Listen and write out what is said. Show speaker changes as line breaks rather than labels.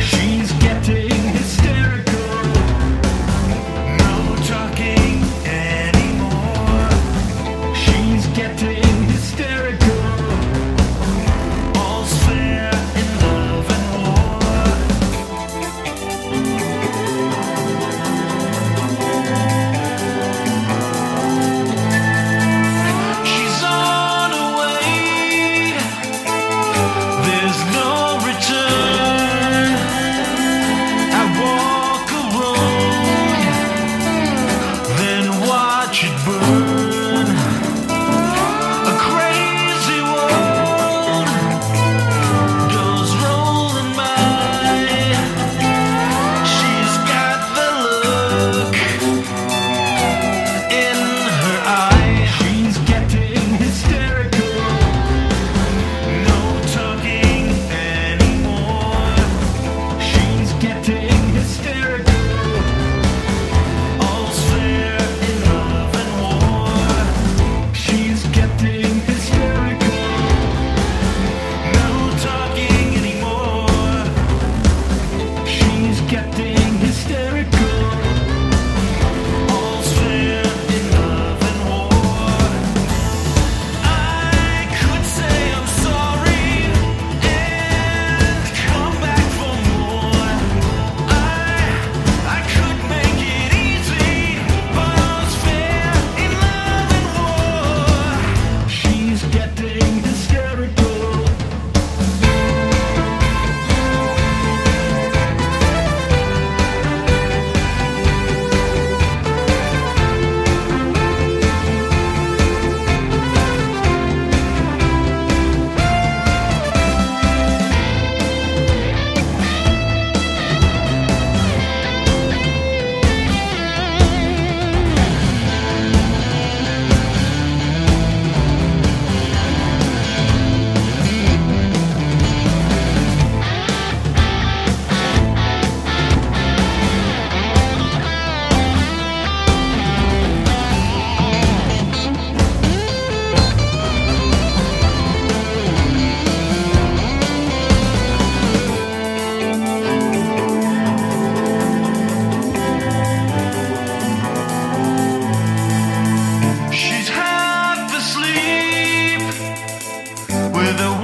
She with the